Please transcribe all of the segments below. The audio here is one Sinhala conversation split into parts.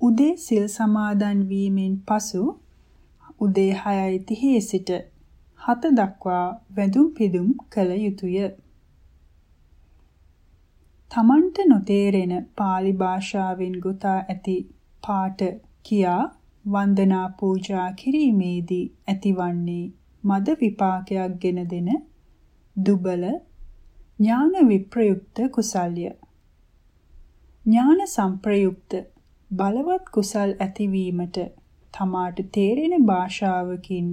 උදේ සිල් සමාදන් වීමෙන් පසු උදේ 6:30 සිට 7 දක්වා වැඳුම් පිදුම් කළ යුතුය. තමන්ට නොතේරෙන pāli භාෂාවෙන් ගොතා ඇති පාඨ කියා වන්දනා පූජා කිරීමේදී ඇතිවන්නේ මද විපාකයක් ගෙන දෙන දුබල ඥාන විප්‍රයුක්ත කුසල්ය. ඥාන සංප්‍රයුක්ත බලවත් කුසල් ඇතිවීමට තමාට තේරෙන භාෂාවකින්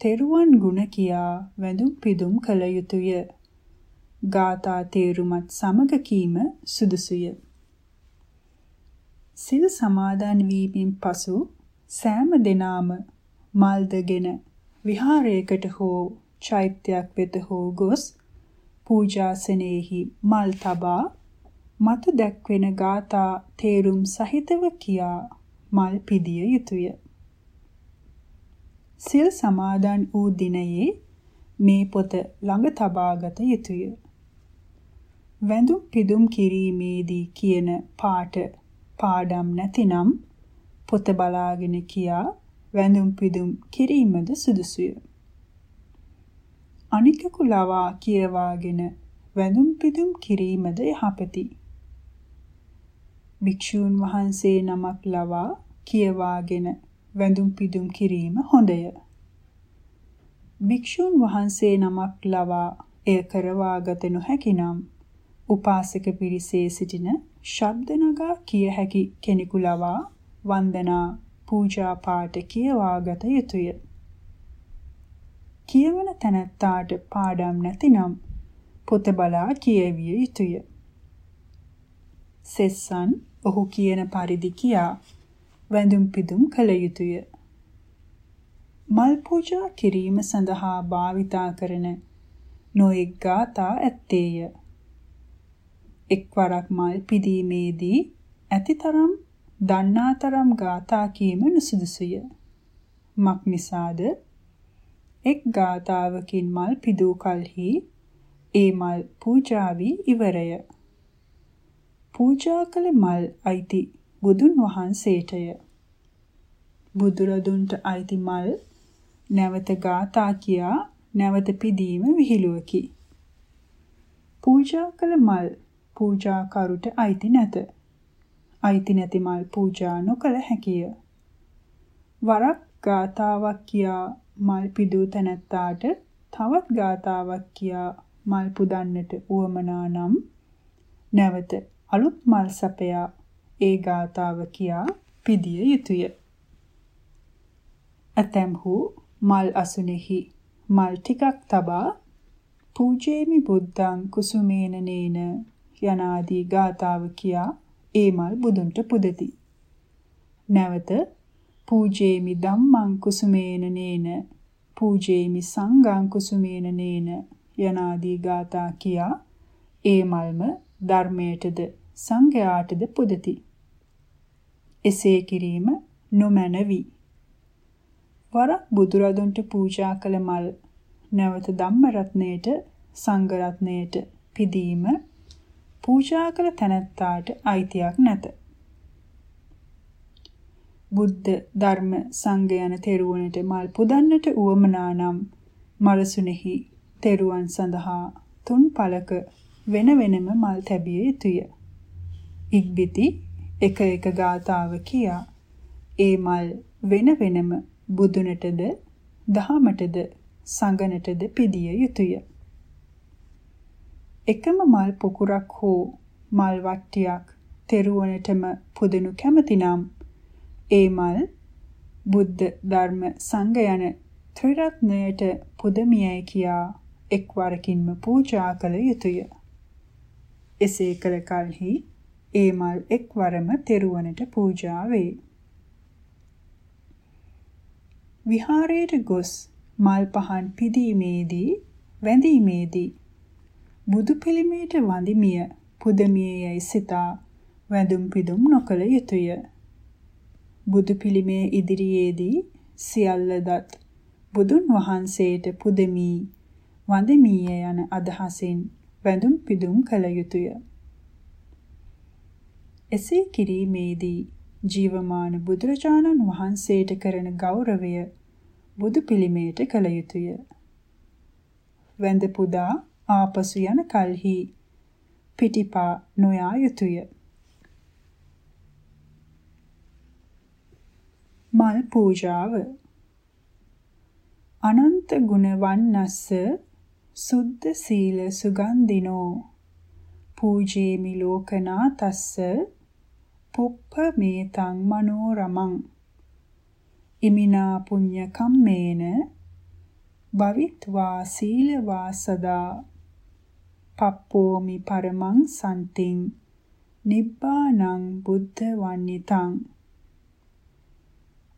තෙරුවන් ගුණ කියා වැඳුම් පිදුම් කළ යුතුය. ගාථා තේරුමත් සමග කීම සුදුසුය. සිල් සමාදන් වීමෙන් පසු සෑම දිනාම මල්දගෙන විහාරයකට හෝ චෛත්‍යයක් වෙත හෝ ගොස් පූජාසනයේහි මල් තබා මතු දැක්වෙන ගාථා තේරුම් සහිතව කියා මල් පිදිය යුතුය. සිල් සමාදන් වූ දිනයේ මේ පොත ළඟ තබාගත යුතුය. වැඳුම් පිදුම් කිරීමේදී කියන පාට පාඩම් නැතිනම් පොත බලාගෙන කියා වැඳුම් පිදුම් කිරීමද සුදුසුය. අනිකකු ලවා කියවාගෙන වැඳුම් පිදුම් කිරීමද යහපති. භික්ෂූන් වහන්සේ නමක් ලවා කියවාගෙන වැඳුම් පිදුම් කිරීම හොඳය. භික්ෂූන් වහන්සේ නමක් ලවා එය කරවාගත නොහැකි නම් උපාසක පිරිසේ සිටින ශබ්ද නගා කිය හැකි කෙනෙකු ලවා වන්දනා පූජා පාඨ කියවාගත යුතුය. කියවන තැනැත්තාට පාඩම් නැතිනම් පොත බලා කියවිය යුතුය. සෙස්සන් ඔහු කියන පරිදි කියා වැඳුම් පිදුම් කළ යුතුය. මල් පූජා කිරීම සඳහා භාවිතා කරන නොඑක් ගාථා ඇත්තේය. එක්වරක් මල් පිදීමේදී ඇතිතරම් දන්නාතරම් ගාථා කීම නුසුදුසුය. මක් නිසාද එක් ගාථාවකින් මල් පිදූ කලෙහි ඒ මල් පූජා වී ඉවරය. පූජා කළ මල් අයිති බුදුන් වහන්සේටය. බුදුරදුන්ට අයිති මල් නැවත ගාථා කියා නැවත පිදීම විහිළුවකි. පූජා කළ මල් පූජා කරුට අයිති නැත. අයිති නැති මල් පූජා නොකළ හැකිය. වරක් ගාතාවක් කියා මල් පිදූ තැනැත්තාට තවත් ගාතාවක් කියා මල් පුදන්නට උවමනා නම් නැවත අලුත් මල් සපයා ඒ ගාතාව කියා පිදිය යුතුය. ඇතැම්හු මල් අසුනේහි මල් ටිකක් තබා පූජේමි බුද්ධං කුසුමේන නේන යනාදී ගාතාව කියා ඒ මල් බුදුන්ට පුදති. නැවත පූජේමි ධම්මං කුසුමේන නේන පූජේමි සංඝං කුසුමේන නේන යනාදී ගාථා කියා ඒ මල්ම ධර්මයටද සංඝයාටද පුදති. එසේ කිරීම නොමැනවි. වරක් බුදුරදුන්ට පූජා කළ මල් නැවත ධම්ම රත්නයේට සංඝ රත්නයේට පිදීම පූජා කළ තැනැත්තාට අයිතියක් නැත. බුද්ධ ධර්ම සංඝ යන තෙරුවනට මල් පුදන්නට උවමනා නම් මලසුනේහි තෙරුවන් සඳහා තුන් පළක වෙන වෙනම මල් තැබිය යුතුය. ඉක්බිති එක එක ගාතාව කියා ඒ මල් වෙන වෙනම බුදුනටද දහමටද සංගනටද පිදිය යුතුය. එකම මල් පොකුරක් හෝ මල් වට්ටියක් තෙරුවනටම පුදනු කැමතිනම් ඒ මල් බුද්ධ ධර්ම සංඝ යන ත්‍රිරත්නයට පුදමියයි කියා එක්වරකින්ම පූජා කළ යුතුය. එසේ කළ කලෙහි ඒ මල් එක්වරම තෙරුවනට පූජා වේ. විහාරයට ගොස් මල් පහන් පිදීමේදී වැඳීමේදී බුදු පිළිමයට වඳිමිය පුදමිය යයි සිතා වැඳුම් පිදුම් නොකළ යුතුය. බුදු පිළිමේ ඉදිරියේදී සියල්ලදත් බුදුන් වහන්සේට පුදමි වඳිමිය යන අදහසින් වැඳුම් පිදුම් කළ යුතුය. එසේ කිරීමේදී ජීවමාන බුදුරජාණන් වහන්සේට කරන ගෞරවය බුදු පිළිමයට කළ යුතුය. වැඳ පුදා ආපසු යන කල්හි පිටිපා නොයා යුතුය. මල් පූජාව අනන්ත ගුණ වන්නස්ස සුද්ධ සීල සුගන්ධිනෝ පූජේමි ලෝකනා තස්ස පුප්ප මේතං මනෝරමං ඉමිනා පුඤ්ඤ කම්මේන භවිත්වා සීලවා සදා පප්පෝමි පරමං සම්තිං නිබ්බානං බුද්ධ වන්නිතං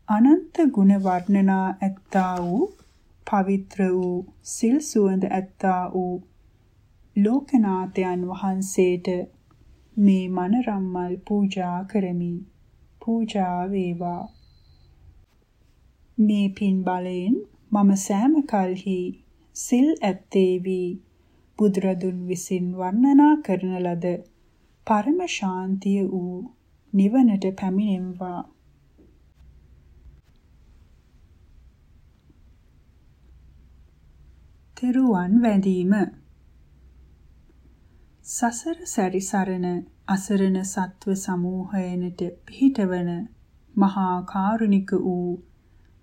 අනන්ත ගුණ වර්ණනා ඇත්තා වූ පවිත්‍ර වූ සිල් සුවඳ ඇත්තා වූ ලෝකනාථයන් වහන්සේට මේ මනරම්මල් පූජා කරමි. පූජා වේවා. මේ පින් බලයෙන් මම සෑම කල්හි සිල් ඇත්තේ වී බුදුරදුන් විසින් වර්ණනා කරන ලද පරම ශාන්තිය වූ නිවනට පැමිණෙම්වා. තෙරුවන් වැඳීම සසර සැරිසරන අසරණ සත්ව සමූහයනට පිහිටවන මහා කාරුණික වූ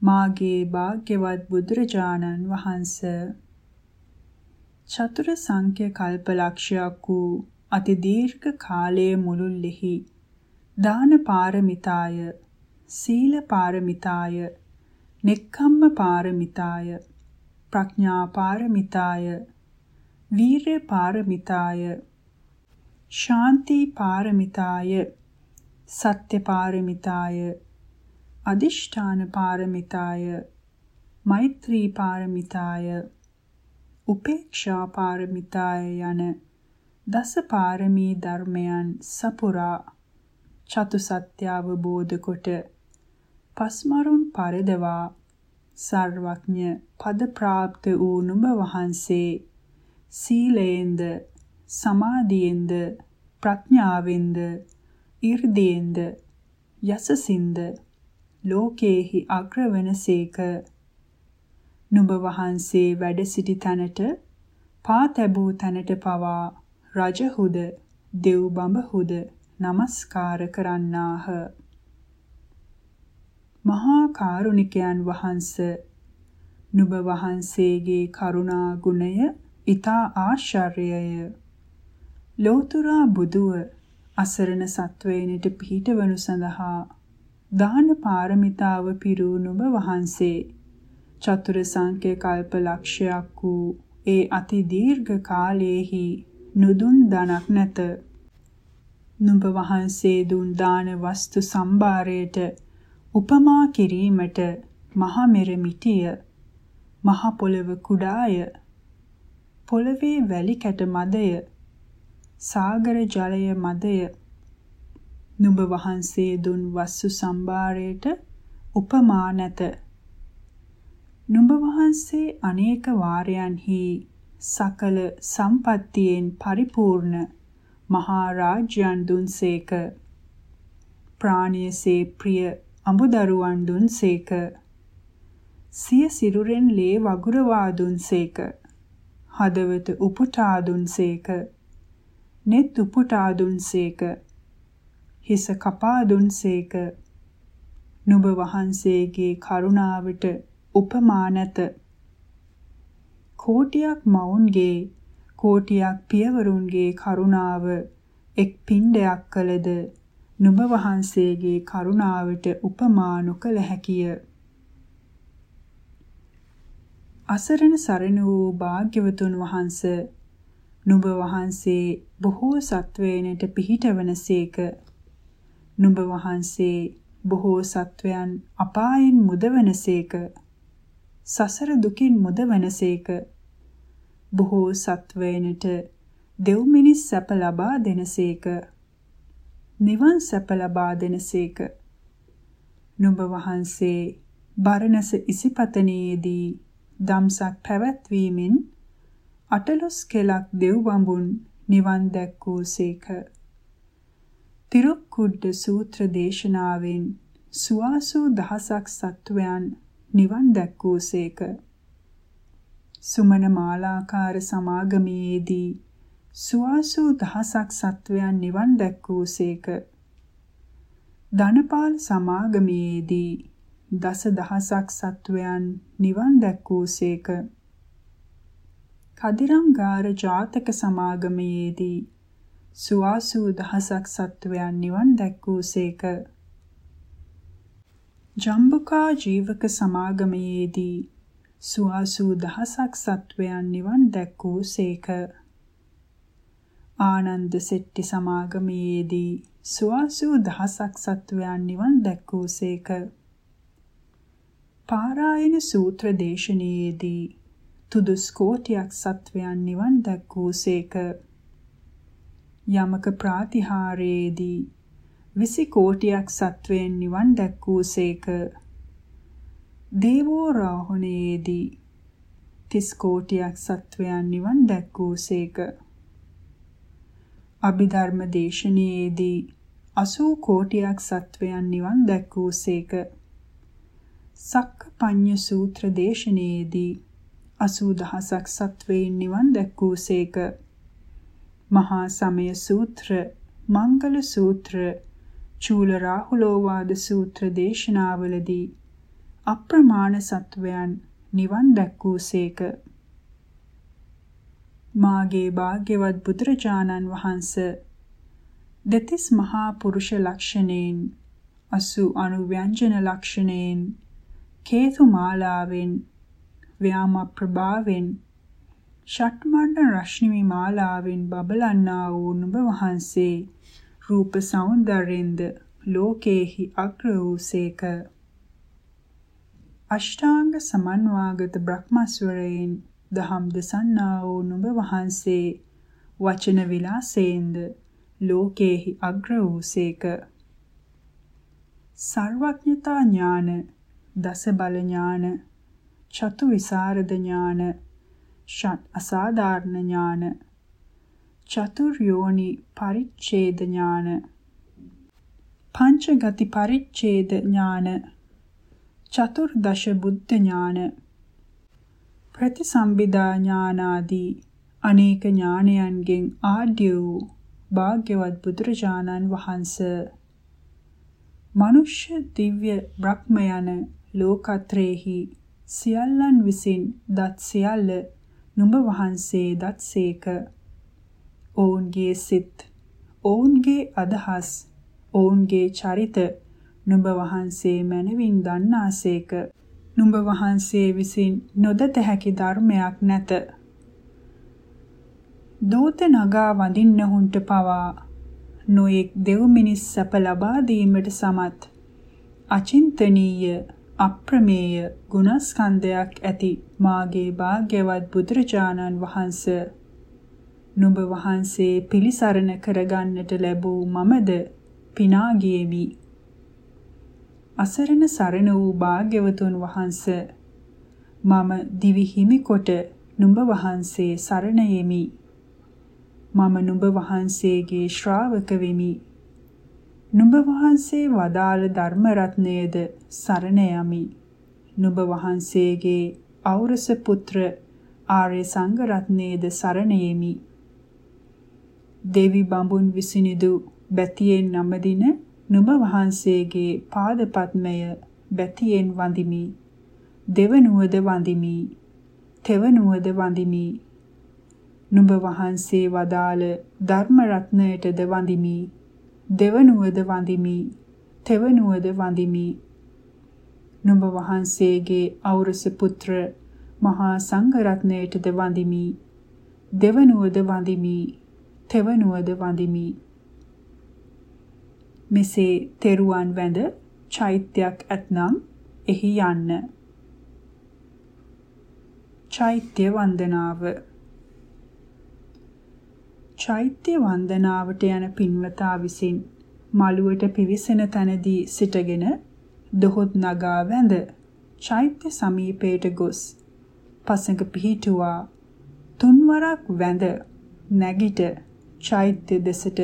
මාගේ භාග්‍යවත් බුදුරජාණන් වහන්ස. චතුර සංඛ්‍ය කල්පලක්ෂයක් වූ අති දීර්ඝ කාලයේ මුළුල්ලෙහි දාන පාරමිතාය සීල පාරමිතාය නෙක්ඛම්ම පාරමිතාය ප්‍රඥා පාරමිතාය වීරය පාරමිතාය ශාන්ති පාරමිතාය සත්‍ය පාරමිතාය අදිෂ්ඨාන පාරමිතාය මෛත්‍රී පාරමිතාය උපේක්ෂා පාරමිතාය යන දස පාරමී ධර්මයන් සපුරා චතු සත්‍ය අවබෝධ කොට පස්මරුන් පරදවා සර්වඥ පද ප්‍රාප්ත වූ නුඹ වහන්සේ සීලයෙන්ද සමාධියෙන්ද ප්‍රඥාවෙන්ද 이르දීෙන්ද යසසින්ද ලෝකේහි අග්‍ර වෙනසේක? නුඹ වහන්සේ වැඩ සිටි තැනට පා තැබූ තැනට පවා රජහුද දෙව් බඹහුද নমස්කාර කරන්නාහ. මහා කාරුණිකයන් වහන්ස නුඹ වහන්සේගේ කරුණා ගුණය ඊතා ආශ්චර්යය. ලෝතුරා බුදුව අසරණ සත්වයිනට පිහිටවනු සඳහා දාන පාරමිතාව පිරූ නුඹ වහන්සේ. චතුර සංඛ්‍ය කල්ප ලක්ෂයක් වූ ඒ අති දීර්ඝ කාලයේහි නුදුන් දනක් නැත. නුඹ වහන්සේ දුන් දාන වස්තු සම්භාරයට උපමා කිරීමට මහ මෙර මිටිය මහ පොළව කුඩාය පොළවේ වැලි කැට මදය සාගර ජලය මදය. නුඹ වහන්සේ දුන් වස්සු සම්භාරයට උපමා නැත. නුඹ වහන්සේ අනේක වාරයන්හි සකල සම්පත්තියෙන් පරිපූර්ණ මහා රාජ්‍යයන් දුන්සේක. ප්‍රාණියසේ ප්‍රිය අඹදරුවන් දුන්සේක. සිය සිරුරෙන් ලේ වගුරවා දුන්සේක. හදවත උපුටා දුන්සේක. නෙත් උපුටා දුන්සේක. හිස කපා දුන්සේක. නුඹ වහන්සේගේ කරුණාවට උපමා නැත. කෝටියක් මවුන්ගේ කෝටියක් පියවරුන්ගේ කරුණාව එක් පින්ඩයක් කළද නුඹ වහන්සේගේ කරුණාවට උපමා නොකළ හැකිය. අසරණ සරණ වූ භාග්‍යවතුන් වහන්සේ නුඹ වහන්සේ බොහෝ සත්වයනට පිහිටවනසේක. නුඹ වහන්සේ බොහෝ සත්වයන් අපායෙන් මුදවනසේක. සසර දුකින් මුදවනසේක. බොහෝ සත්වයනට දෙව් මිනිස් සැප ලබා දෙනසේක. නිවන් සැප ලබා දෙනසේක. නුඹ වහන්සේ බරණස ඉසිපතනයේදී දම්සක් පැවැත්වීමෙන් අටලොස් කෙලක් දෙව් බඹුන් නිවන් දැක්වූසේක. තිරුක්කුඩ්ඩ සූත්‍ර දේශනාවෙන් සුවාසූ දහසක් සත්වයන් නිවන් දැක්වූසේක. සුමන මාලාකාර සමාගමේදී සුවාසූ දහසක් සත්වයන් නිවන් දැක්වූසේක. ධනපාල සමාගමේදී දස දහසක් සත්වයන් නිවන් දැක්වූසේක. කදිරංගාර ජාතක සමාගමේදී සුවාසූ දහසක් සත්වයන් නිවන් දැක්වූසේක. ජම්බුකා ජීවක සමාගමයේදී සුවාසූ දහසක් සත්වයන් නිවන් දැක්වූසේක. ආනන්ද සෙට්ටි සමාගමයේදී සුවාසූ දහසක් සත්වයන් නිවන් දැක්වූසේක. පාරායන සූත්‍ර දේශනාවේදී තුදුස් කෝටියක් සත්වයන් නිවන් දැක්වූසේක. යමක ප්‍රාතිහාරයේදී විසි කෝටියක් සත්වයන් නිවන් දැක්වූසේක. දේවෝ රාහුණයේදී තිස් කෝටියක් සත්වයන් නිවන් දැක්වූසේක. අභිධර්ම දේශනාවේදී 80 කෝටියක් සත්වයන් නිවන් දැක්වූසේක. සක්ක පඤ්ඤ සූත්‍ර දේශනාවේදී 80 දහසක් සත්වයින් නිවන් දැක්වූසේක. මහා සමය සූත්‍ර, මංගල සූත්‍ර, චූල රාහුලෝවාද සූත්‍ර දේශනාවලදී අප්‍රමාණ සත්වයන් නිවන් දැක්වූසේක. මාගේ භාග්‍යවත් බුදුරජාණන් වහන්ස දෙතිස් මහා පුරුෂ ලක්ෂණයෙන් අසු අනුව්‍යංජන ලක්ෂණයෙන් කේතු මාලාවෙන් ව්‍යාම ප්‍රභාවෙන්. ෂට්මණ්ඩ රශ්මි මාලාවෙන් බබලන්නා වූ නුඹ වහන්සේ. රූප సౌందර්යෙන්ද ලෝකේහි අග්‍ර වූසේක අෂ්ටාංග සමන්වාගත බ්‍රහ්මස්වරයෙන් දහම් දසන්නා වූ නුඹ වහන්සේ. වචන විලාසයෙන්ද ලෝකේහි අග්‍ර වූසේක සර්වඥතා ඥාන දස බල ඥාන චතු විසරද ඥාන ෂට් අසාධාරණ ඥාන චතුර්යෝනි පරිච්ඡේද ඥාන පංචගති පරිච්ඡේද ඥාන චතුර්දශ බුද්ධ ඥාන ප්‍රතිසම්බිදා ඥානාදී අනේක ඥානයන්ගෙන් ආඩ්‍ය වූ භාග්‍යවත් බුදුරජාණන් වහන්ස මනුෂ්‍ය දිව්‍ය බ්‍රහ්ම යන ලෝකත්‍රේහි සියල්ලන් විසින් දත් සියල්ල නුඹ වහන්සේ දත්සේක. ඔවුන්ගේ සිත්, ඔවුන්ගේ අදහස්, ඔවුන්ගේ චරිත නුඹ වහන්සේ මනවින් දන්නාසේක. නුඹ වහන්සේ විසින් නොදත හැකි ධර්මයක් නැත. දෝත නගා වඳින්නහුන්ට පවා නොයෙක් දෙව් මිනිස් සැප ලබා දීමට සමත් අචින්තනීය අප්‍රමේය ගුණස්කන්ධයක් ඇති මාගේ භාග්‍යවත් බුදුරජාණන් වහන්ස. නුඹ වහන්සේ පිළිසරණ කරගන්නට ලැබූ මමද පිනාගියෙමි අසරණ සරණ වූ භාග්‍යවතුන් වහන්ස මම දිවි හිමි කොට නුඹ වහන්සේ සරණ යෙමි. මම නුඹ වහන්සේගේ ශ්‍රාවක වෙමි. නුඹ වහන්සේ වදාළ ධර්ම රත්නයේද සරණ යමි. නුඹ වහන්සේගේ ඖරස පුත්‍ර ආර්ය සංඝ රත්නයේද සරණ යෙමි. දෙවි බඹුන් විසිනිදු බැතියෙන් නමදින නුඹ වහන්සේගේ පාද පද්මය බැතියෙන් වඳිමි. දෙවනුවද වඳිමි. තෙවනුවද වඳිමි. නුඹ වහන්සේ වදාළ ධර්ම රත්නයටද වඳිමි. දෙවනුවද වඳිමි තෙවනුවද වඳිමි. නුඹ වහන්සේගේ ඖරස පුත්‍ර මහා සංඝ රත්නයටද වඳිමි. දෙවනුවද වඳිමි තෙවනුවද වඳිමි. මෙසේ තෙරුවන් වැඳ චෛත්‍යයක් ඇතනම් එහි යන්න. චෛත්‍ය වන්දනාව චෛත්‍ය වන්දනාවට යන පින්වතා විසින් මළුවට පිවිසෙන තැනදී සිටගෙන දොහොත් නගා වැඳ චෛත්‍ය සමීපයට ගොස් පසඟ පිහිටුවා. තුන්වරක් වැඳ නැගිට චෛත්‍ය දෙසට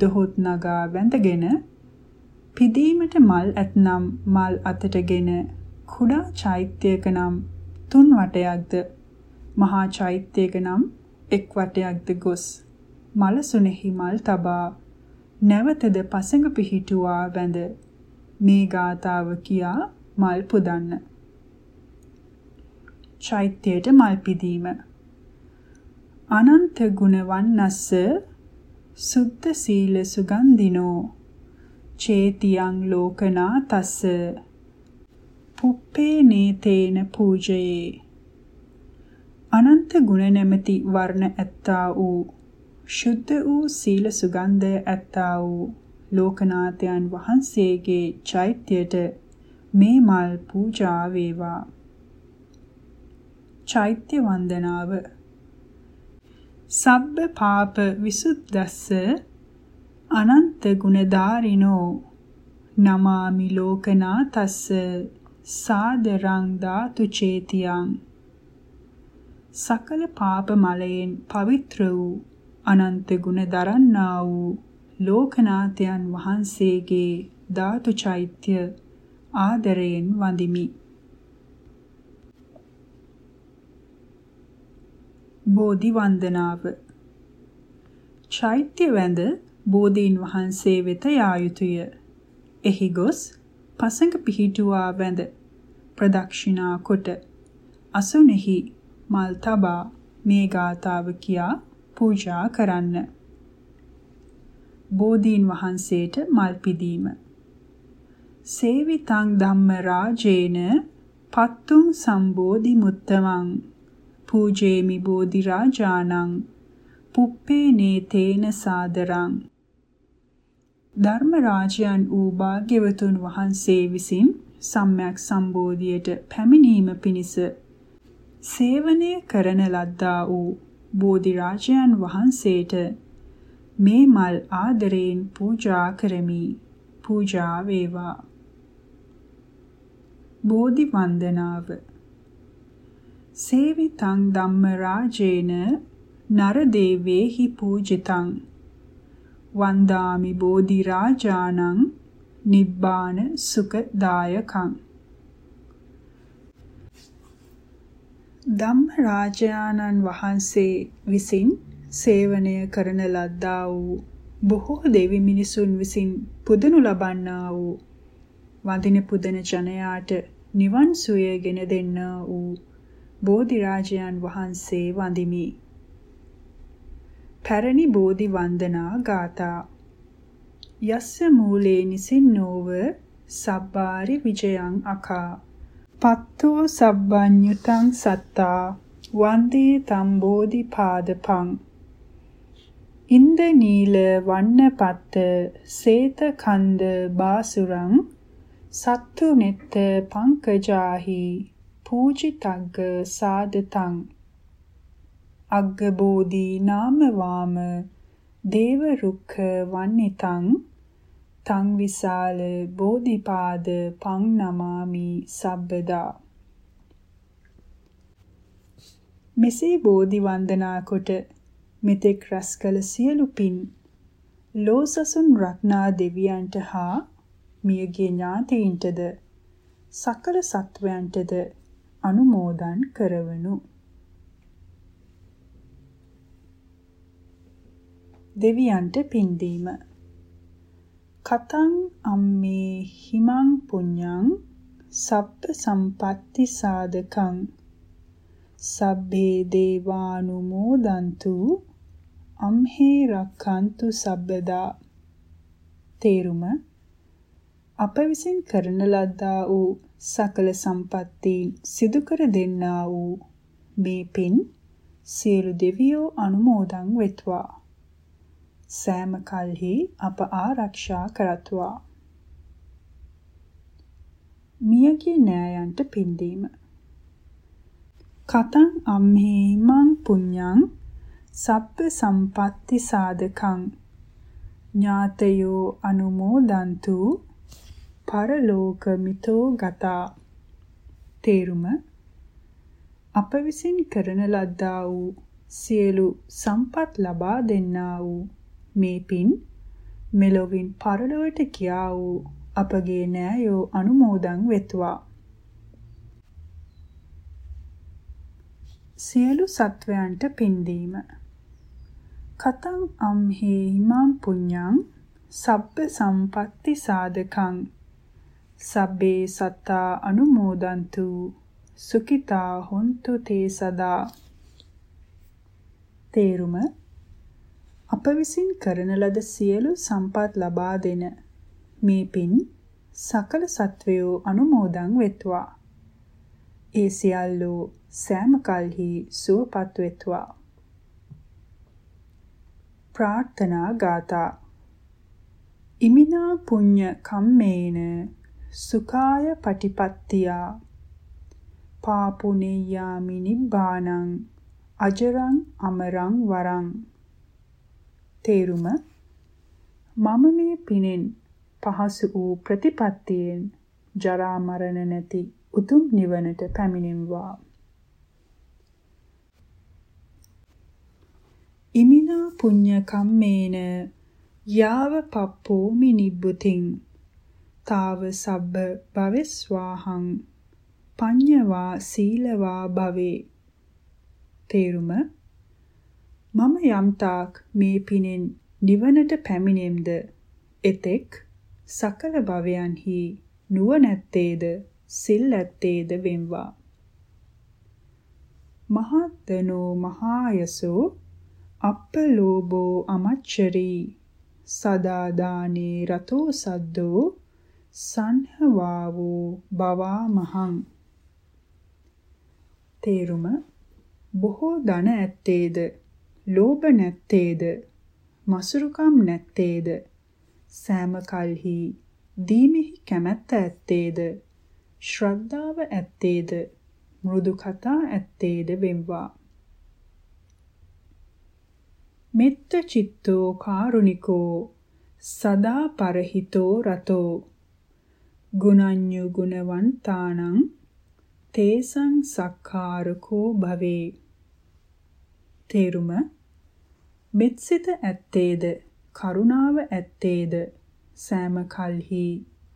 දොහොත් නගා වැඳගෙන පිදීමට මල් ඇතනම් මල් අතටගෙන කුඩා චෛත්‍යයක නම් තුන් වටයක්ද මහා චෛත්‍යයක නම් එක් වටයක්ද ගොස්. මලසුනේහි මල් තබා නැවතද පසඟ පිහිටුවා වැඳ. මේ ගාතාව කියා මල් පුදන්න. චෛත්‍යයට මල් පිදීම. අනන්ත ගුණ වන්නස්ස සුද්ධ සීල සුගන්ධිනෝ චේතියං ලෝකනා තස්ස පුප්පේ නේතේන පූජයේ. අනන්ත ගුණ නැමැති වර්ණ ඇත්තා වූ ශුද්ධ වූ සීල සුගන්ධය ඇත්තා වූ ලෝකනාථයන් වහන්සේගේ චෛත්‍යයට මේ මල් පූජා වේවා. චෛත්‍ය වන්දනාව. සබ්බ පාප විසුද්දස්ස අනන්ත ගුණධාරිනෝ නමාමි ලෝකනාතස්ස සාදරං ධාතු චේතියං. සකල පාප මලයෙන් පවිත්‍ර වූ අනන්ත ගුණ දරන්නා වූ ලෝකනාථයන් වහන්සේගේ ධාතු චෛත්‍ය ආදරයෙන් වඳිමි. බෝධි වන්දනාව. චෛත්‍ය වැඳ බෝධීන් වහන්සේ වෙත යා යුතුය. එහි ගොස් පසඟ පිහිටුවා වැඳ. ප්‍රදක්ෂිනා කොට. අසුනේහි මල් තබා මේ ගාතාව කියා පූජා කරන්න. බෝධීන් වහන්සේට මල් පිදීම. සේවිතං ධම්ම රාජේන පත්තුං සම්බෝධි මුත්තමං පූජේමි බෝධි රාජානං පුප්පේ නේතේන සාදරං ධර්ම රාජයන් වූ භාග්‍යවතුන් වහන්සේ විසින් සම්්‍යක් සම්බෝධියට පැමිණීම පිණිස සේවනය කරන ලද්දා වූ බෝධි රාජයන් වහන්සේට මේ මල් ආදරයෙන් පූජා කරමි. පූජා වේවා. බෝධි වන්දනාව. සේවිතං ධම්ම රාජේන නර දේවේහි පූජිතං. වන්දාමි බෝධි රාජානං නිබ්බාන සුඛදායකං. ධම්ම රාජානන් වහන්සේ විසින් සේවනය කරන ලද්දා වූ බොහෝ දෙවි මිනිසුන් විසින් පුදනු ලබන්නා වූ වඳින පුදන ජනයාට නිවන් සුවය ගෙන දෙන්නා වූ බෝධි රාජයන් වහන්සේ වඳිමි. පැරණි බෝධි වන්දනා ගාථා යස්ස මූලේ නිසින්නෝව සබ්බාරි විජයං අකා පත්තෝ සබ්බඤ්ඤුතං සත්තා වන්දේ තම්බෝධි පාදපං. ඉන්ද නීල වන්නපත්ත සේත කන්ද බාසුරං සත්තු නෙත්ත පංකජාහි පූජිතග්ග සාදතං. අග්ග බෝධි නාම වාම දේව රුක්ඛ වන්නිතං තං විසාල බෝධිපාද පං නමාමි සබ්බදා මෙසේ බෝධි වන්දනා කොට මෙතෙක් රැස් කළ සියලු පින් ලෝසසුන් රත්නා දෙවියන්ට හා මියගිය ඥාතීන්ටද සකල සත්වයන්ටද අනුමෝදන් කරවනු දෙවියන්ට පින් දීම. කතං අම්මේ හිමං පුඤ්ඤං සබ්බ සම්පatti සාධකං සබ්බේ දේවානුමෝදන්තු අම්හේ රක්칸තු සබ්බදා තේරුම අප විසින් කරන ලද්දා වූ සකල සම්පත්තීන් සිදු කර දෙන්නා වූ මේ පින් සියලු දෙවියෝ අනුමෝදන් වෙත්වා. සෑම කල්හි අප ආරක්ෂා කරත්වා. මියගිය නෑයන්ට පින්දීම. කතං අම්හේමං පුඤ්ඤං සබ්බ සම්පatti සාධකං ඥාතයෝ අනුමෝදන්තු පරලෝක මිතෝ ගතා තේරුම අප විසින් කරන ලද්දා වූ සියලු සම්පත් ලබා දෙන්නා වූ මේ පින් මෙලොවින් පරලොවට කියා වූ අපගේ නෑයෝ අනුමෝදන් වෙත්වා. සියලු සත්වයන්ට පින්දීම කතං අම්හි හිමං පුඤ්ඤං සබ්බ සම්පatti සාධකං. සබ්බේ සත්තා අනුමෝදන්තු සුඛිතා හොන්තු තේ සදා. තේරුම අප විසින් කරන ලද සියලු සම්පත් ලබා දෙන මේ පින් සකල සත්වයෝ අනුමෝදන් වෙත්වා. ඒ සියල්ලෝ සෑම කල්හි සුවපත් වෙත්වා. ප්‍රාර්ථනා ගාථා ඉමිනා පුඤ්ඤ කම්මේන සුඛාය පටිපත්තියා පාපුනේයාමි නිබ්බානං අජරං අමරං වරං තේරුම මම මේ පිනෙන් පහසු වූ ප්‍රතිපත්තියෙන් ජරා මරණ නැති උතුම් නිවනට පැමිණෙම්වා ඉමිනා පුඤ්ඤ කම්මේන යාව පප්පෝමි නිබ්බුතින් තාව සබ්බ භවෙස්වාහං පඤ්ඤවා සීලවා භවේ. තේරුම මම යම්තාක් මේ පිනෙන් නිවනට පැමිණෙම්ද? එතෙක් සකල භවයන්හි නුවණැත්තේද සිල් ඇත්තේද වෙම්වා? මහත්නෝ මහායසෝ අප්පලෝභෝ අමච්චරී සදා දානේ රතෝ සද්දෝ සංහවාවෝ බවා මහං. තේරුම බොහෝ ධන ඇත්තේද? ලෝභ නැත්තේද? මසුරුකම් නැත්තේද? සෑම කල්හි දීමෙහි කැමැත්ත ඇත්තේද? ශ්‍රද්ධාව ඇත්තේද? මෘදු කතා ඇත්තේද වෙම්වා? මෙත්ත චිත්තෝ කාරුණිකෝ සදා පරහිතෝ රතෝ. ගුණඤ්ඤු ගුණවන්තානං තේසං සක්කාරකෝ භවේ. තේරුම මෙත්සිත ඇත්තේද? කරුණාව ඇත්තේද? සෑම කල්හි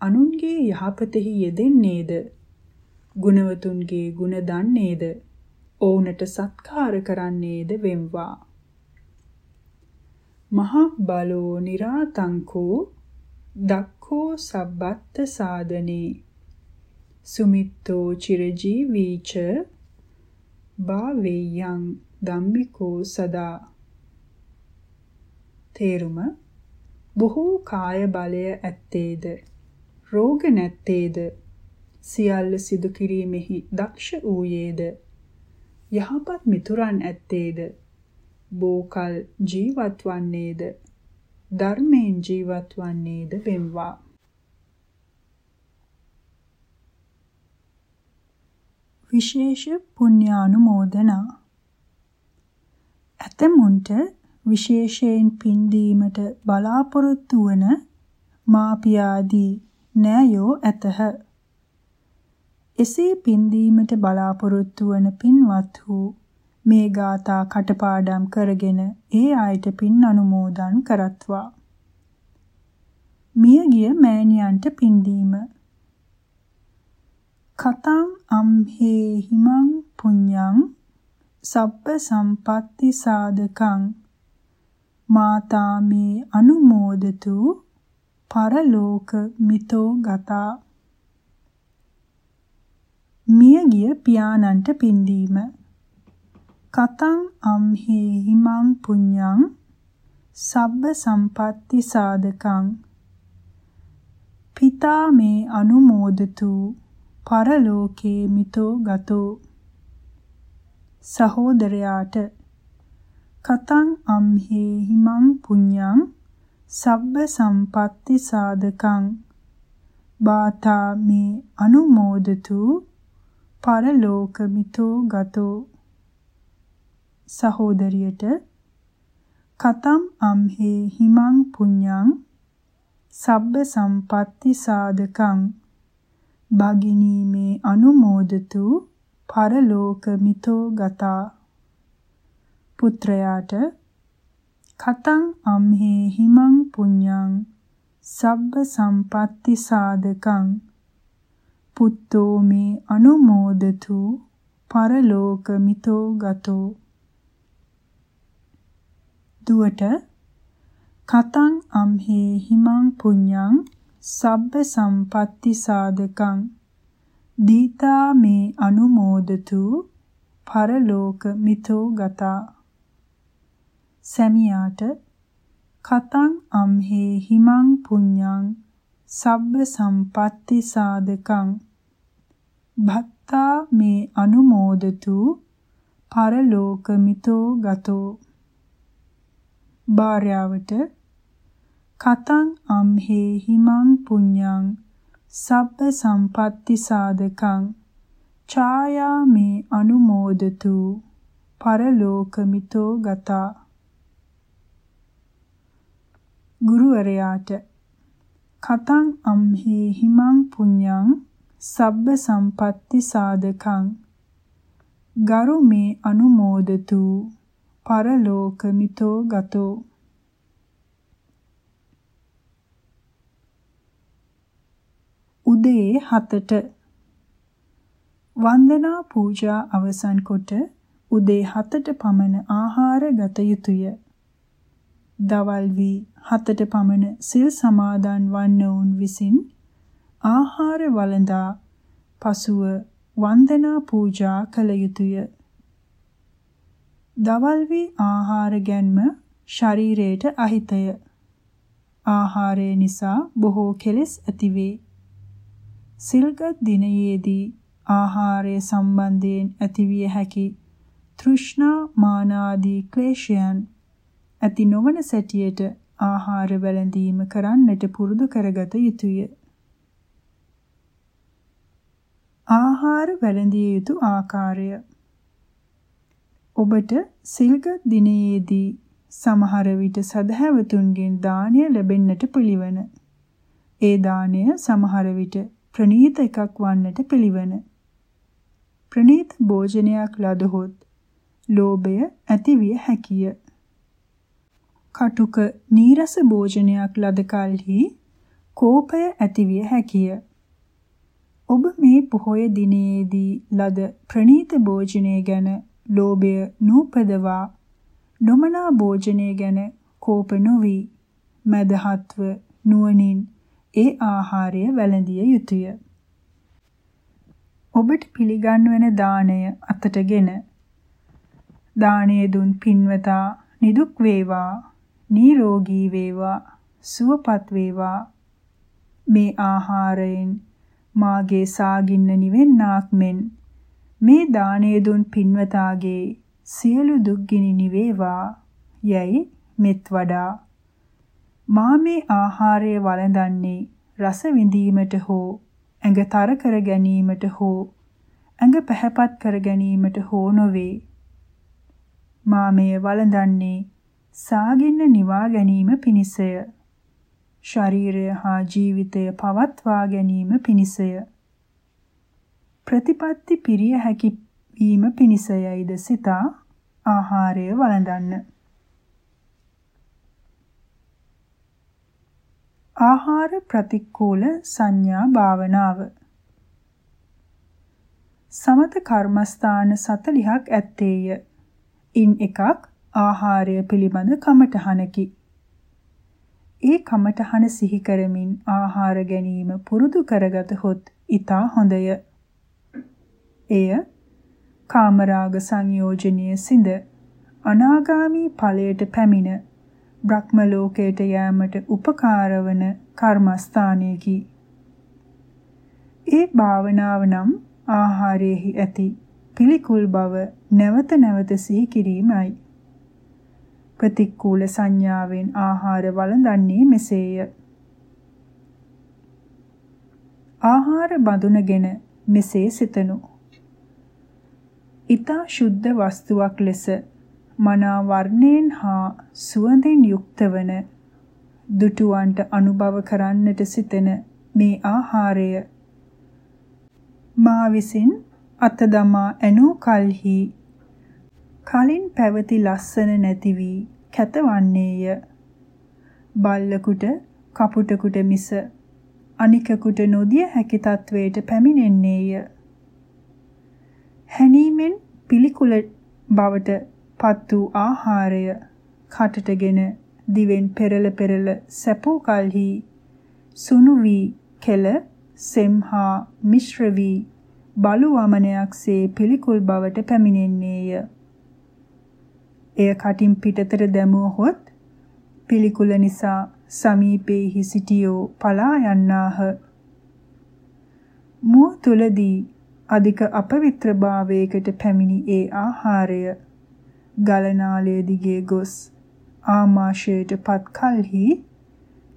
අනුන්ගේ යහපතෙහි යෙදෙන්නේද? ගුණවතුන්ගේ ගුණ දන්නේද? ඔවුන්ට සත්කාර කරන්නේද වෙම්වා? මහා බලෝ निराතංකෝ දක්ඛෝ සබ්බත්ත සාදනේ සුමිත්තෝ චිරජීවීච භාවේයං ධම්මිකෝ සදා. තේරුම බොහෝ කාය බලය ඇත්තේද? රෝග නැත්තේද? සියල්ල සිදු කිරීමෙහි දක්ෂ වූයේද? යහපත් මිතුරන් ඇත්තේද? බෝකල් ජීවත් වන්නේද? ධර්මයෙන් ජීවත් වන්නේද වෙම්වා? විශේෂ පුණ්‍යානුමෝදනා. ඇතමුන්ට විශේෂයෙන් පින්දීමට බලාපොරොත්තු වන මාපියාදී නෑයෝ ඇතහ. එසේ පින්දීමට බලාපොරොත්තු වන පින්වත් වූ මේ ગાතා කටපාඩම් කරගෙන ඒ ආයත පින් අනුමෝදන් කරත්වා. මියගිය මෑණියන්ට පින්දීම කතං අම්හේ හිමං පුඤ්ඤං සබ්බ සම්පatti සාධකං මාතා මේ අනුමෝදතු පරලෝක මිතෝ ගතා. මියගිය පියාණන්ට පින්දීම. කතං අම්හේ හිමං පුඤ්ඤං සබ්බ සම්පatti සාධකං. පිතා මේ අනුමෝදතු පරලෝකේ මිතෝ ගතෝ. සහෝදරයාට කතං අම්හේ හිමං පුඤ්ඤං සබ්බ සම්පatti සාධකං බාතා මේ අනුමෝදතු පරලෝක මිතෝ ගතෝ. සහෝදරියට කතම් අම්හේ හිමං පුඤ්ඤං සබ්බ සම්පatti සාධකං භගිනී මේ අනුමෝදතු පරලෝක මිතෝ ගතා. පුත්‍රයාට කතං අම්හි හිමං පුඤ්ඤං සබ්බ සම්පatti සාධකං පුත්තෝ මේ අනුමෝදතු පරලෝක මිතෝ ගතෝ. දුවට කතං අම්හි හිමං පුඤ්ඤං සබ්බ සම්පatti සාධකං දීතා මේ අනුමෝදතු පරලෝක මිතෝ ගතා. සැමියාට කතං අම්හි හිමං පුඤ්ඤං සබ්බ සම්පatti සාධකං භත්තා මේ අනුමෝදතු පරලෝක මිතෝ ගතෝ. භාර්යාවට කතං අම්හේ හිමං පුඤ්ඤං සබ්බ සම්පatti සාධකං ඡායා මේ අනුමෝදතු පරලෝකමිතෝ ගතා. ගුරුවරයාට. කතං අම්හේ හිමං පුඤ්ඤං සබ්බ සම්පatti සාධකං. ගරු මේ අනුමෝදතු. පරලෝකමිතෝ ගතෝ. උදේ 7ට වන්දනා පූජා අවසන් කොට උදේ 7ට පමණ ආහාර ගත යුතුය. දවල් වී 7ට පමණ සිල් සමාදන් වන්නවුන් විසින් ආහාර වළඳා පසුව වන්දනා පූජා කළ යුතුය. දවල් වී ආහාර ගැන්ම ශරීරයට අහිතය. ආහාරය නිසා බොහෝ කෙලෙස් ඇතිවේ. සිල්ගත් දිනයේදී ආහාරය සම්බන්ධයෙන් ඇතිවිය හැකි තෘෂ්ණා මානාදී ක්ලේශයන් ඇති නොවන සැටියට ආහාර වැළඳීම කරන්නට පුරුදු කරගත යුතුය. ආහාර වැළඳිය යුතු ආකාරය ඔබට සිල්ගත් දිනයේදී සමහර විට සදහැවතුන්ගෙන් දානය ලැබෙන්නට පිළිවන. ඒ දානය සමහර විට ප්‍රණීත එකක් වන්නට පිළිවන. ප්‍රණීත භෝජනයක් ලදහොත් ලෝභය ඇතිවිය හැකිය. කටුක නීරස භෝජනයක් ලද කලෙහි කෝපය ඇතිවිය හැකිය. ඔබ මේ පොහොය දිනයේදී ලද ප්‍රණීත භෝජනය ගැන ලෝභය නූපදවා නොමනා භෝජනය ගැන කෝප නොවි මදහත්ව නුවණින් ඒ ආහාරය වැළඳිය යුතුය. ඔබට පිළිගන්වන දාණය අතටගෙන දාණය දුන් පින්වතා නිදුක් වේවා නිරෝගී වේවා සුවපත් වේවා. මේ ආහාරයෙන් මාගේ සාගින්න නිවෙන්නාක් මෙන් මේ දාණය දුන් පින්වතාගේ සියලු දුක්ගිනි නිවේවා. යැයි මෙත් වඩා. මා මේ ආහාරය වළඳන්නේ රස විඳීමට හෝ ඇඟ තර කර ගැනීමට හෝ ඇඟ පැහැපත් කර ගැනීමට හෝ නොවේ. මා මෙය වළඳන්නේ සාගින්න නිවා ගැනීම පිණිසය ශරීරය හා ජීවිතය පවත්වා ගැනීම පිණිසය ප්‍රතිපත්ති පිරිය හැකි වීම පිණිසයයිද සිතා ආහාරය වළඳන්න. ආහාර ප්‍රතිකූල සංඥා භාවනාව සමත කර්මස්ථාන 40ක් ඇත්තේය. ඉන් එකක් ආහාරය පිළිබඳ කමඨහනකි. ඒ කමඨහන සිහි කරමින් ආහාර ගැනීම පුරුදු කරගතහොත් ඊට හොඳය. එය කාමරාග සංයෝජනීය සිඳ අනාගාමී ඵලයට පැමිණ බ්‍රහ්ම ලෝකයට යෑමට උපකාර වන කර්මස්ථානයකි. ඒ භාවනාව නම් ආහාරයේහි ඇති පිළිකුල් බව නැවත නැවත සිහි කිරීමයි. ප්‍රතිකූල සංඥාවෙන් ආහාර වළඳන්නේ මෙසේය. ආහාර බඳුනගෙන මෙසේ සිතනු ඊතා ශුද්ධ වස්තුවක් ලෙස මනා වර්ණයෙන් හා සුවඳෙන් යුක්ත වන දුටුවන්ට අනුභව කරන්නට සිතෙන මේ ආහාරය මා විසින් අත දමා ඇනූ කල්හි කලින් පැවති ලස්සන නැති වී කැතවන්නේය. බල්ලකුට කපුටකුට මිස අනිකකුට නොදිය හැකි තත්වයට පැමිණෙන්නේය. හැනීමෙන් පිළිකුල බවට පත් වූ ආහාරය කටටගෙන දිවෙන් පෙරල පෙරල සැපූ කලෙහි සුණු වී කෙල සෙම්හා මිශ්‍ර වී බලු වමනයක්සේ පිළිකුල් බවට පැමිණෙන්නේය. එය කටින් පිටතට දැමුවහොත් පිළිකුල නිසා සමීපේහි සිටියෝ පලා යන්නාහ. මුව තුලදී අධික අපවිත්‍රභාවයකට පැමිණි ඒ ආහාරය ගලනාලය දිගේ ගොස් ආමාශයට පත් කලෙහි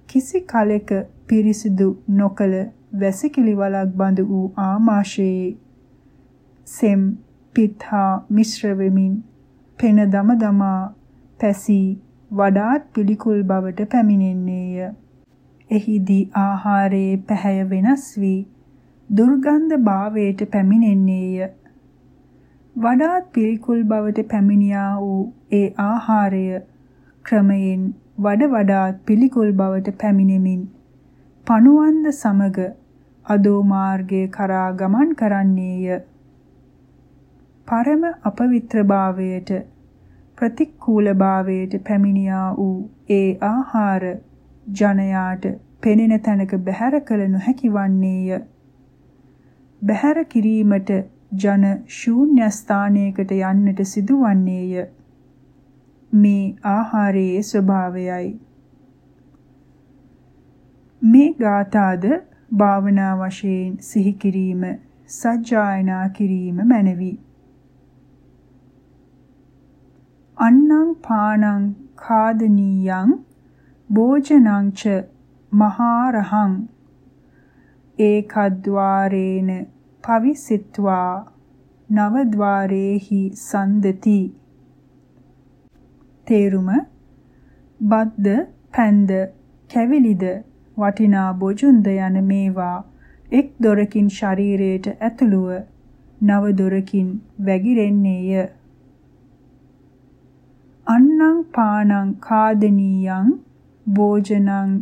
කිසි කලෙක පිරිසිදු නොකල වැසිකිලි වලක් බඳු වූ ආමාශයේ සෙම් පිත්හා මිශ්‍ර වෙමින් පෙන දම දමා පැසී වඩාත් පිළිකුල් බවට පැමිණෙන්නේය. එහිදී ආහාරයේ පැහැය වෙනස් වී දුර්ගන්ධ භාවයට පැමිණෙන්නේය. වඩාත් පිළිකුල් බවට පැමිණියා වූ ඒ ආහාරය ක්‍රමයෙන් වඩ වඩාත් පිළිකුල් බවට පැමිණෙමින් පණුවන්ද සමග අදෝ මාර්ගයේ කරා ගමන් කරන්නේය. පරම අපවිත්‍රභාවයට ප්‍රතිකූලභාවයට පැමිණියා වූ ඒ ආහාර ජනයාට පෙනෙන තැනක බැහැර කළ නොහැකි වන්නේය. බැහැර කිරීමට ජන ශූන්‍ය ස්ථානයකට යන්නට සිදුවන්නේය. මේ ආහාරයේ ස්වභාවයයි. මේ ගාථාද භාවනා වශයෙන් සිහි කිරීම සජ්ජායනා කිරීම මැනවි. අන්නං පානං කාදනීයං භෝජනං ච මහාරහං ඒකද්්වාරේන පවිසිට්වා නවද්වාරේහි සන්දති. තේරුම? බද්ද පැන්ද කැවිලිද වටිනා බොජුන්ද යන මේවා එක් දොරකින් ශරීරයට ඇතුළුව නව දොරකින් වැగిරෙන්නේය අන්නං පානං කාදනීයං භෝජනං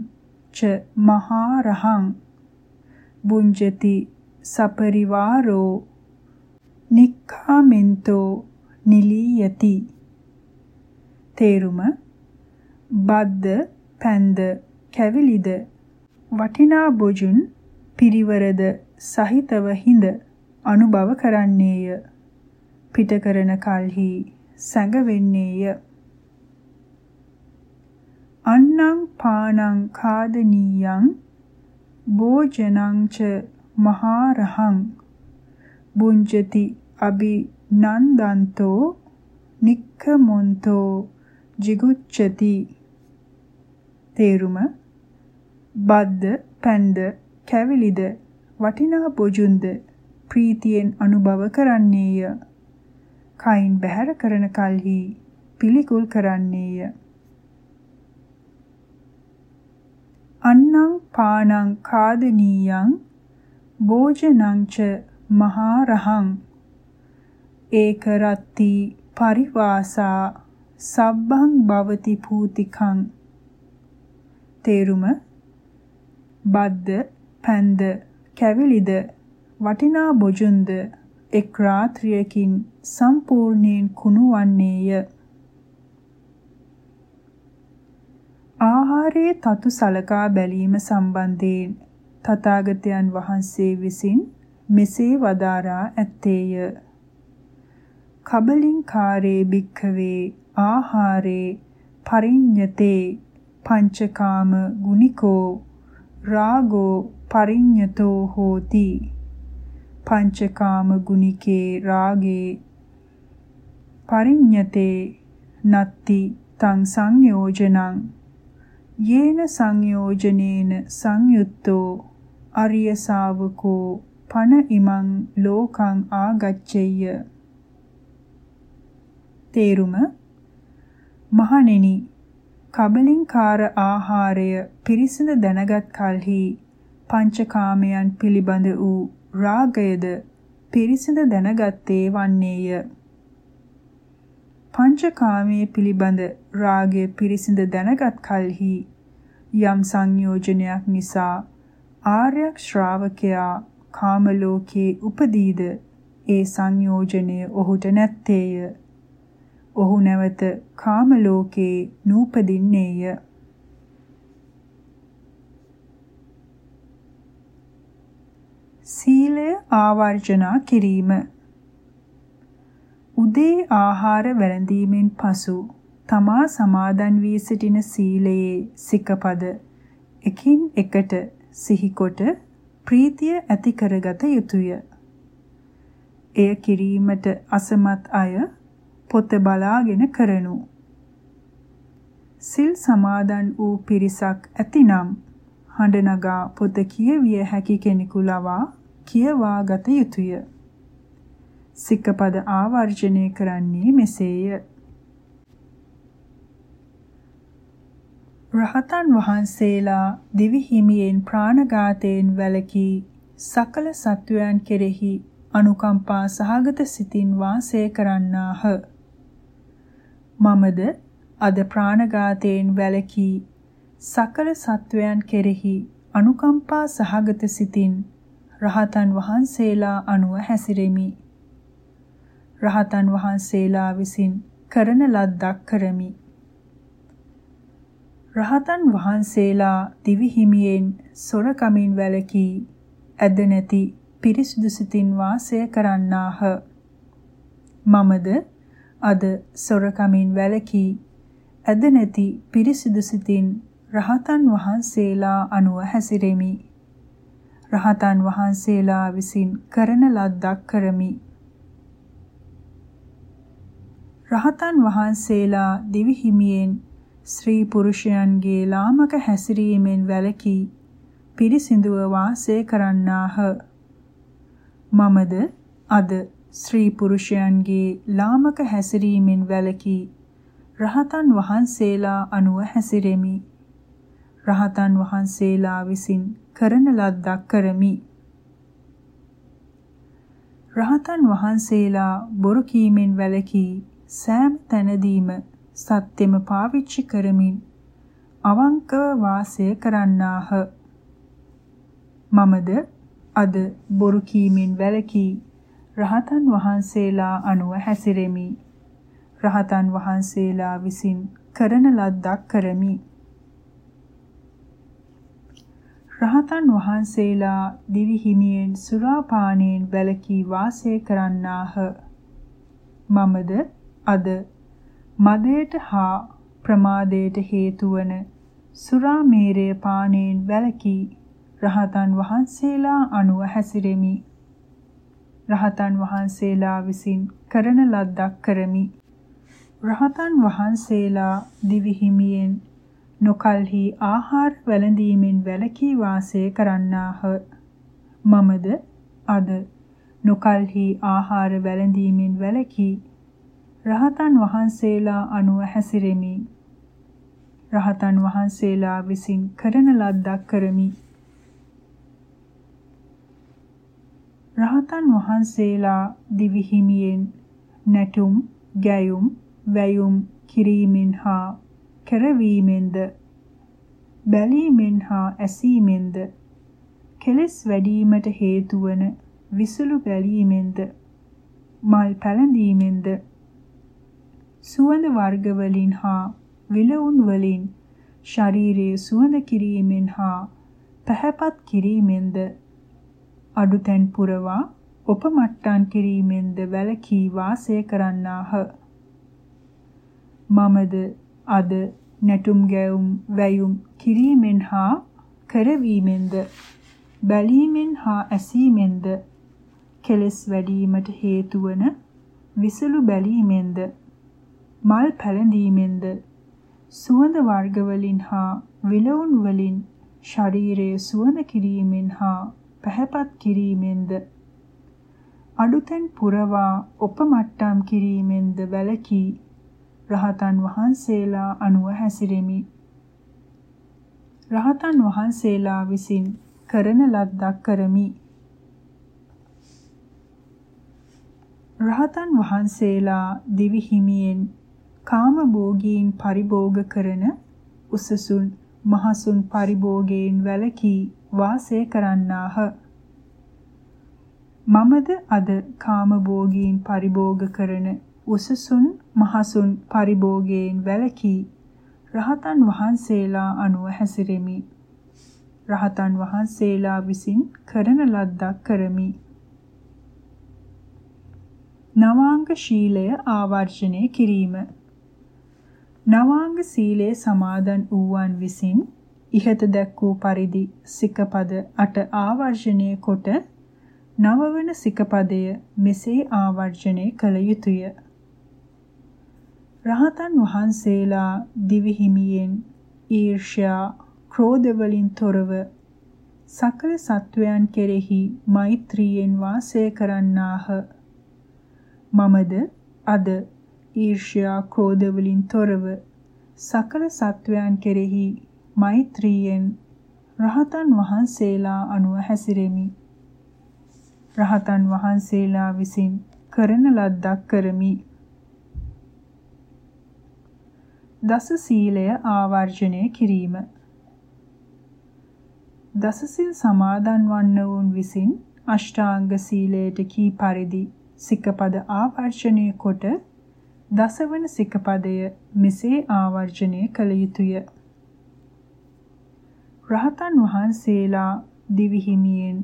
ච මහා රහං බුංජති සපරිවාරෝ නික්ඛාමෙන්තෝ නිලීයති. තේරුම බද්ද පැන්ද කැවිලිද වටිනා බොජුන් පිරිවරද සහිතව හිඳ අනුභව කරන්නේය. පිට කරන කල්හි සැඟවෙන්නේය. අන්නං පානං කාදනීයං භෝජනං ච මහාරහං බුංජති අබි නන්දන්තෝ නික්ඛමොන්තෝ jigucchati තේරුම බද්ද පැන්ද කැවිලිද වටිනා බොජුන්ද ප්‍රීතියෙන් අනුභව කරන්නේය. කයින් බැහැර කරන කල්හි පිළිකුල් කරන්නේය. අන්නං පානං කාදනීයං භෝජනං ච මහාරහං ඒක රත්ති පරිවාසා සබ්බං භවති භූතිකං තේරුම බද්ද පැන්ද කැවිලිද වටිනා බොජුන්ද එක් රාත්‍රියකින් සම්පූර්ණයෙන් කුණු වන්නේය. ආහාරයේ තතු සලකා බැලීම සම්බන්ධයෙන් තථාගතයන් වහන්සේ විසින් මෙසේ වදාරා ඇත්තේය. කබලින්කාරේ භික්ඛවේ ආහාරේ පරිඤ්ඤතේ පංචකාම ගුනිකෝ රාගෝ පරිඤ්ඤතෝ හෝති පංචකාම ගුනිකේ රාගේ පරිඤ්ඤතේ නත්ති තං සංයෝජනං යේන සංයෝජනේන සංයුත්තෝ අරිය ශාවකෝ පන ඉමං ලෝකං ආගච්ඡෙය්‍ය. තේරුම මහණෙනි කබලින්කාර ආහාරය පිරිසිඳ දැනගත් කලෙහි පංචකාමයන් පිළිබඳ වූ රාගයද පිරිසිඳ දැනගත්තේ වන්නේය. පංචකාමයේ පිළිබඳ රාගය පිරිසිඳ දැනගත් කලෙහි යම් සංයෝජනයක් නිසා ආර්යක් ශ්‍රාවකයා කාම ලෝකේ උපදීද ඒ සංයෝජනය ඔහුට නැත්තේය. ඔහු නැවත කාම ලෝකේ නූපදින්නේය. සීලය ආවර්ජනා කිරීම උදේ ආහාර වැළඳීමෙන් පසු තමා සමාදන් වී සිටින සීලයේ සිකපද එකින් එකට සිහිකොට ප්‍රීතිය ඇති කරගත යුතුය. එය කිරීමට අසමත් අය පොත බලාගෙන කරනු. සිල් සමාදන් වූ පිරිසක් ඇතිනම් හඬ නගා පොත කියවිය හැකි කෙනෙකු ලවා කියවා ගත යුතුය. සික්කපද ආවර්ජනය කරන්නේ මෙසේය. රහතන් වහන්සේලා දිවි හිමියෙන් ප්‍රාණඝාතයෙන් වැළකී සකල සත්වයන් කෙරෙහි අනුකම්පා සහගත සිතින් වාසය කරන්නාහ. මමද අද ප්‍රාණඝාතයෙන් වැළකී සකල සත්වයන් කෙරෙහි අනුකම්පා සහගත සිතින් රහතන් වහන්සේලා අනුව හැසිරෙමි. රහතන් වහන්සේලා විසින් කරන ලද්දක් කරමි. රහතන් වහන්සේලා දිවි හිමියෙන් සොරකමින් වැළකී ඇද නැති පිරිසුදු සිතින් වාසය කරන්නාහ. මමද අද සොරකමින් වැළකී ඇද නැති පිරිසුදු සිතින් රහතන් වහන්සේලා අනුව හැසිරෙමි. රහතන් වහන්සේලා විසින් කරන ලද්දක් කරමි. රහතන් වහන්සේලා දිවි හිමියෙන් ස්ත්‍රී පුරුෂයන්ගේ ලාමක හැසිරීමෙන් වැළකී පිරිසිදුව වාසය කරන්නාහ. මමද අද ස්ත්‍රී පුරුෂයන්ගේ ලාමක හැසිරීමෙන් වැළකී රහතන් වහන්සේලා අනුව හැසිරෙමි. රහතන් වහන්සේලා විසින් කරන ලද්දක් කරමි. රහතන් වහන්සේලා බොරු කීමෙන් වැළකී සෑම තැනදීම සත්‍යෙම පාවිච්චි කරමින් අවංකව වාසය කරන්නාහ. මමද අද බොරු කීමෙන් වැළකී රහතන් වහන්සේලා අනුව හැසිරෙමි. රහතන් වහන්සේලා විසින් කරන ලද්දක් කරමි. රහතන් වහන්සේලා දිවි හිමියෙන් සුරාපානයෙන් වැළකී වාසය කරන්නාහ. මමද අද මදයට හා ප්‍රමාදයට හේතු වන සුරාමේරය පානයෙන් වැළකී රහතන් වහන්සේලා අනුව හැසිරෙමි. රහතන් වහන්සේලා විසින් කරන ලද්දක් කරමි. රහතන් වහන්සේලා දිවි හිමියෙන් නොකල්හි ආහාර වැළඳීමෙන් වැළකී වාසය කරන්නාහ. මමද අද නොකල්හි ආහාර වැළඳීමෙන් වැළකී රහතන් වහන්සේලා අනුව හැසිරෙමි. රහතන් වහන්සේලා විසින් කරන ලද්දක් කරමි. රහතන් වහන්සේලා දිවි හිමියෙන් නැටුම්, ගැයුම්, වැයුම් කිරීමෙන් හා කරවීමෙන්ද බැලීමෙන් හා ඇසීමෙන්ද කෙලෙස් වැඩිවීමට හේතු වන විසුළු බැලීමෙන්ද මල් පැලඳීමෙන්ද සුවඳ වර්ග වලින් හා විලවුන් වලින් ශරීරයේ සුවඳ කිරීමෙන් හා පැහැපත් කිරීමෙන්ද අඩුතැන් පුරවා උපමට්ටම් කිරීමෙන්ද වැළකී වාසය කරන්නාහ. මමද අද නැටුම් ගැයුම් වැයුම් කිරීමෙන් හා කරවීමෙන්ද බැලීමෙන් හා ඇසීමෙන්ද කෙලෙස් වැඩිවීමට හේතු වන විසලු බැලීමෙන්ද මල් පැලඳීමෙන්ද සුවඳ වර්ග වලින් හා විලවුන් වලින් ශරීරයේ සුවඳ කිරීමෙන් හා පැහැපත් කිරීමෙන්ද අඩුතෙන් පුරවා උපමට්ටම් කිරීමෙන්ද වැළකී රහතන් වහන්සේලා අනුව හැසිරෙමි. රහතන් වහන්සේලා විසින් කරන ලද්දක් කරමි. රහතන් වහන්සේලා දිවි හිමියෙන් කාම භෝගීන් පරිභෝග කරන උසසුන් මහසුන් පරිභෝගයෙන් වැළකී වාසය කරන්නාහ. මමද අද කාම භෝගීන් පරිභෝග කරන උසසුන් මහසුන් පරිභෝගයෙන් වැළකී රහතන් වහන්සේලා අනුව හැසිරෙමි. රහතන් වහන්සේලා විසින් කරන ලද්දක් කරමි. නවාංග ශීලය ආවර්ජනය කිරීම නවාංග සීලය සමාදන් වූවන් විසින් ඉහත දැක් වූ පරිදි සිකපද 8 ආවර්ජනය කොට නවවන සිකපදය මෙසේ ආවර්ජනය කළ යුතුය. රහතන් වහන්සේලා දිවි හිමියෙන් ඊර්ෂ්‍යා ක්‍රෝධ වලින් තොරව සකල සත්වයන් කෙරෙහි මෛත්‍රියෙන් වාසය කරන්නාහ. මමද අද ඊර්ෂ්‍යා ක්‍රෝධ වලින් තොරව සකල සත්වයන් කෙරෙහි මෛත්‍රියෙන් රහතන් වහන්සේලා අනුව හැසිරෙමි. රහතන් වහන්සේලා විසින් කරන ලද්දක් කරමි. දස සීලය ආවර්ජනය කිරීම දසසිල් සමාදන් වන්නවුන් විසින් අෂ්ටාංග සීලයට කී පරිදි සිකපද ආවර්ජනය කොට දසවන සිකපදය මෙසේ ආවර්ජනය කළ යුතුය. රහතන් වහන්සේලා දිවිහිමියෙන්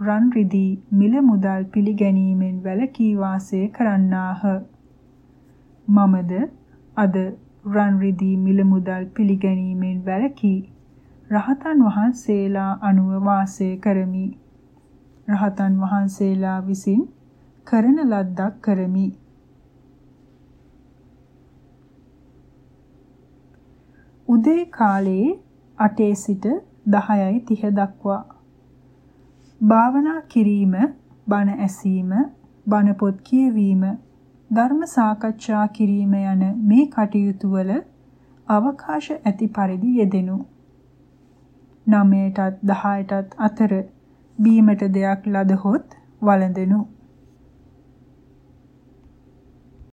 රන් රිදී මිල මුදල් පිළිගැනීමෙන් වැළකී වාසය කරන්නාහ. මමද අද රන් රිදී මිල මුදල් පිළිගැනීමෙන් වැළකී රහතන් වහන්සේලා අනුව වාසය කරමි. රහතන් වහන්සේලා විසින් කරන ලද්දක් කරමි. උදේ කාලයේ 8 සිට 10යි 30 දක්වා භාවනා කිරීම, බණ ඇසීම, බණ පොත් කියවීම, ධර්ම සාකච්ඡා කිරීම යන මේ කටයුතු වල අවකාශ ඇති පරිදි යෙදෙනු. 9ටත් 10ටත් අතර බීමට දෙයක් ලදහොත් වළඳනු.